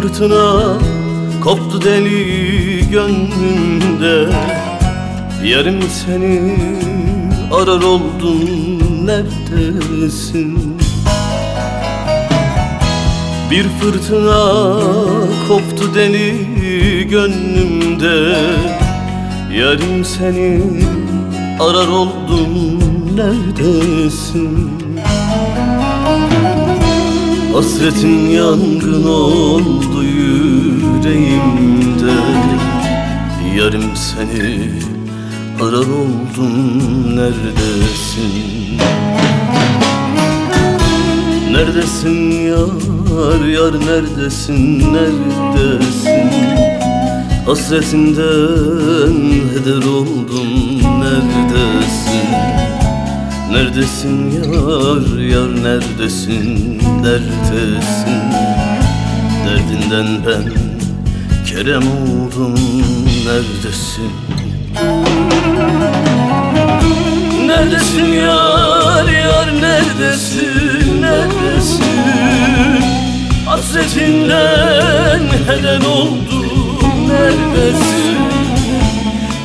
fırtına koptu deli gönlümde. Yarım seni arar oldum neredesin? Bir fırtına koptu deli gönlümde. Yarım seni arar oldum neredesin Hasretin yangın oldu yüreğimde. Yarım seni arar oldum neredesin? Neredesin yar yar neredesin neredesin? Hasretinden heder oldum neredesin Neredesin yar yar neredesin neredesin Derdinden ben kerem oldum neredesin? Neredesin yar yar neredesin neredesin? Hasretinden heden oldum neredesin?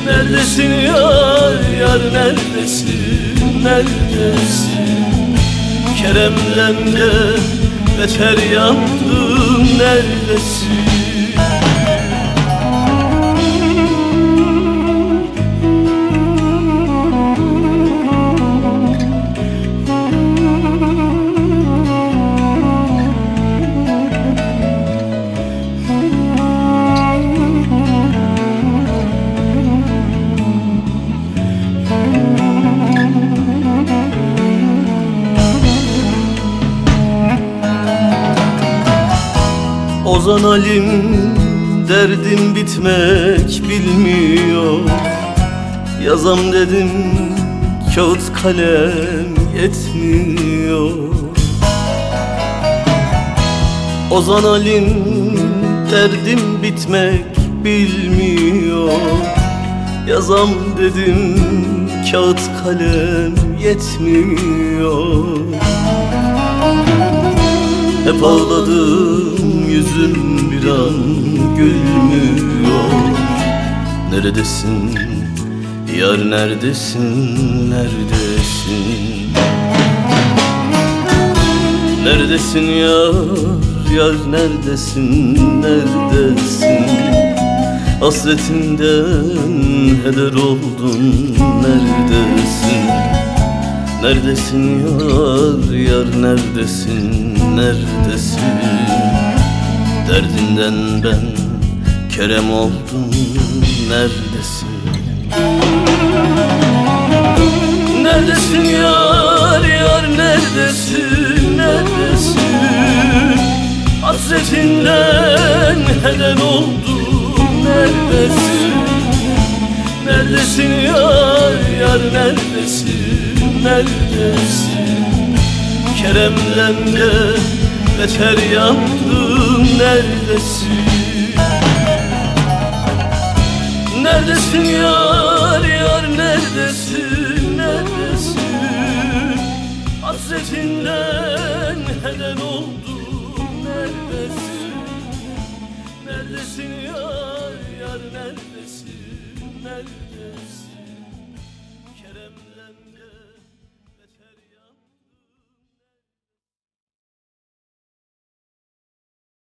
Neredesin yar yar neredesin neredesin Kerem'den de beter yandım neredesin Ozan Alim derdim bitmek bilmiyor. Yazam dedim kağıt kalem yetmiyor. Ozan Alim derdim bitmek bilmiyor. Yazam dedim kağıt kalem yetmiyor hep ağladım yüzüm bir an gülmüyor. Neredesin? Yar neredesin? Neredesin? Neredesin yar? Yar neredesin? Neredesin? Hasretinden heder oldum neredesin? Neredesin yar yar neredesin neredesin? Derdinden ben kerem oldum neredesin? Neredesin yar yar neredesin neredesin? Hasretinden heden oldum neredesin? Neredesin yar yar neredesin neredesin Kerem'den de beter yandım neredesin? Neredesin yar yar neredesin neredesin? Hasretinden heden oldum neredesin? Neredesin yar yar neredesin neredesin